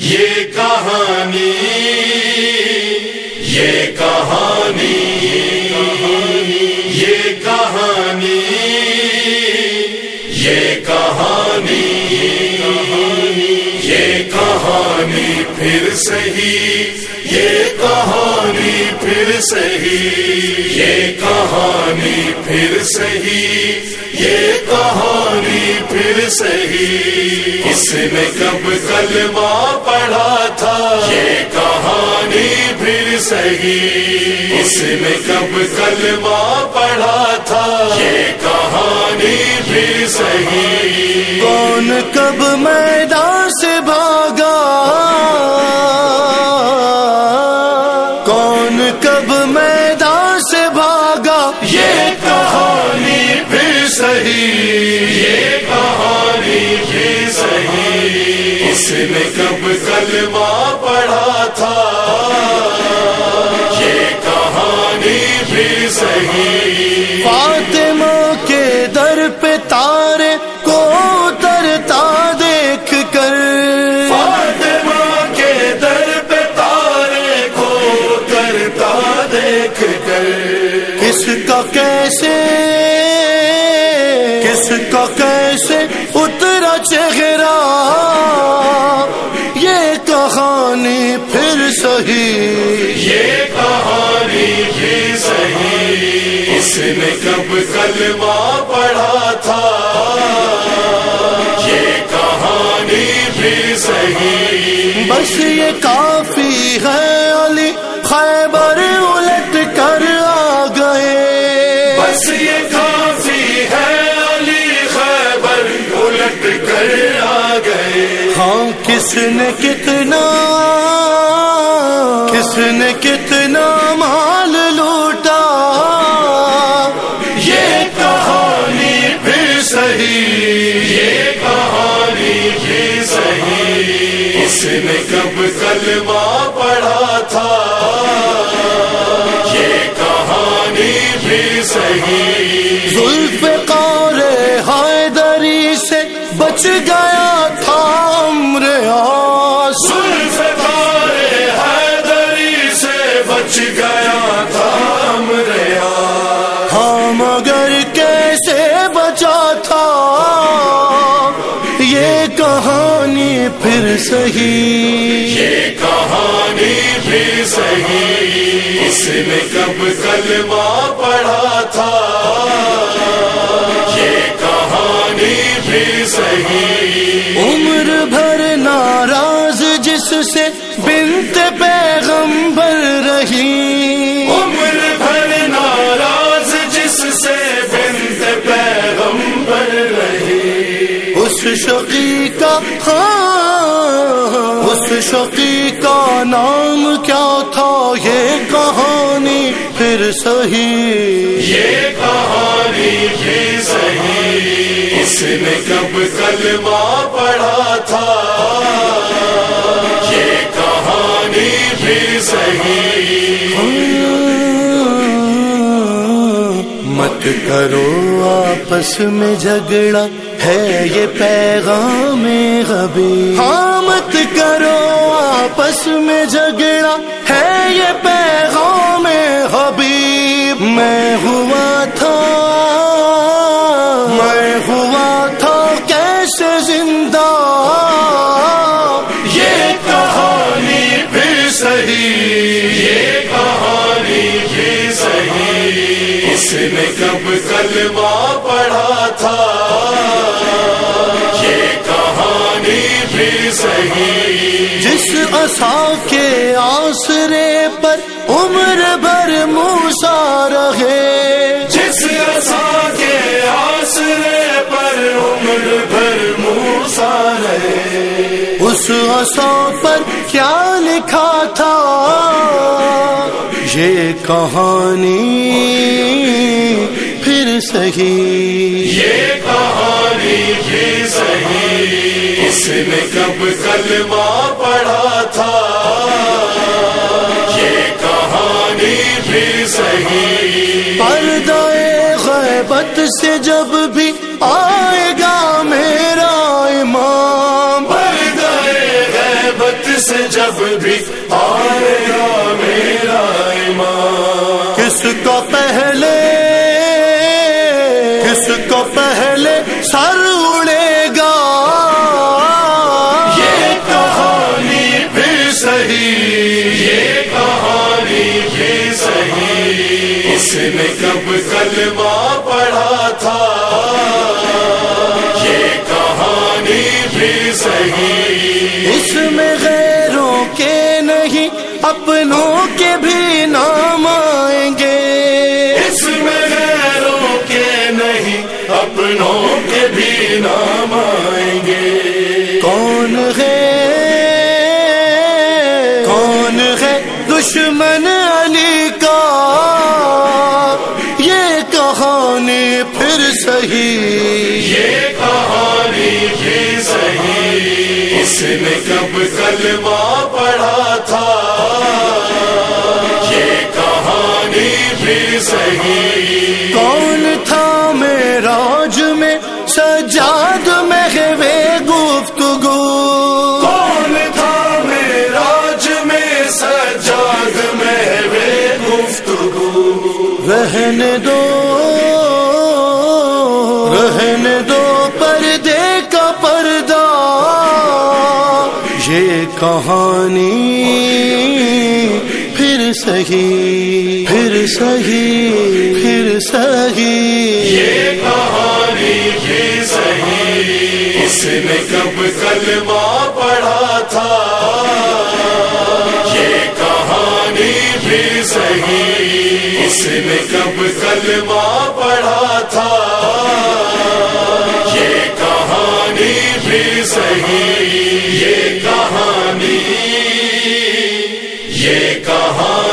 یہ کہانی یہ کہانی یہ کہانی یہ کہانی یہ کہانی پھر سہی یہ کہانی پھر سہی یہ کہانی پھر سہی یہ کہانی پھر سہی۔ اس نے کب کلمہ پڑھا تھا؟ یہ کہانی پھر سہی۔ اس نے کب کلمہ پڑھا تھا؟ یہ کہانی پھر سہی۔ کون کب میں اس نے کب کلمہ پڑھا تھا؟ یہ کہانی پھر صحیح۔ فاطمہ کے در پہ تارے کو اترتا دیکھ کر۔ فاطمہ کے در پہ تارے کو کرتا دیکھ کر۔ کس کا کیسے؟ کس کا کیسے اس نے کب کلمہ پڑھا تھا۔ یہ کہانی بھی صحیح۔ بس یہ کافی ہے علی خیبر الٹ کر آ گئے۔ بس یہ کافی ہے علی خیبر الٹ کر آ گئے۔ ہاں کس نے کتنا کس نے کتنا اس نے کب کلمہ پڑھا تھا۔ یہ کہانی بھی صحیح۔ زلف قار حیدری سے بچ گیا تھا عمر آس۔ سلفار حیدری سے بچ گیا تھا امریا ہاں مگر کیسے بچا تھا؟ یہ کہانی پھر صحیح۔ یہ کہانی بھی صحیح۔ اس نے کب کلمہ پڑھا تھا؟ یہ کہانی بھی صحیح۔ عمر بھر ناراض جس سے بنت پیغمبر شقی کا ہاں۔ اس شقی کا نام کیا تھا؟ یہ کہانی پھر صحیح۔ یہ کہانی بھی صحیح۔ اس نے کب کلمہ پڑھا تھا؟ یہ کہانی بھی صحیح۔ مت کرو آپس میں جھگڑا ہے یہ پیغام غبی ہاں مت کرو آپس میں جھگڑا ہے یہ پیغام غبی میں ہوا اس نے کب کلمہ پڑھا تھا؟ یہ کہانی بھی صحیح۔ جس اصا کے آسرے پر عمر بھر موسا رہے۔ جس رسا کے آسرے پر عمر بھر موسا رہے۔ اس اصا پر کیا لکھا تھا؟ یہ کہانی پھر صحیح۔ یہ کہانی بھی صحیح۔ اس نے کب کلمہ پڑھا تھا؟ یہ کہانی بھی صحیح۔ پردہ غیبت سے جب بھی آئے گا میرا امام۔ پردہ غیبت سے جب بھی سر اڑے گا۔ یہ کہانی بھی صحیح یہ کہانی بھی صحیح۔ اس نے کب کلمہ پڑھا تھا؟ یہ کہانی بھی صحیح۔ اس میں غیروں کے نہیں اپنوں کے بھی نام آئیں گے۔ اس میں غیروں کے نہیں اپنوں بھی نام آئیں گے۔ کون ہے؟ کون ہے دشمن علی کا؟ یہ کہانی پھر صحیح۔ یہ کہانی بھی صحیح۔ اس نے کب کلمہ پڑھا تھا؟ یہ کہانی بھی صحیح۔ رہنے دو رہنے دو پردے کا پردہ۔ یہ کہانی پھر صحیح پھر صحیح پھر صحیح۔ یہ کہانی بھی صحیح، اس نے کب کلمہ پڑھا تھا۔ یہ کہانی بھی صحیح۔ اس نے کب کلمہ پڑھا تھا۔ یہ کہانی بھی صحیح یہ کہانی یہ کہانی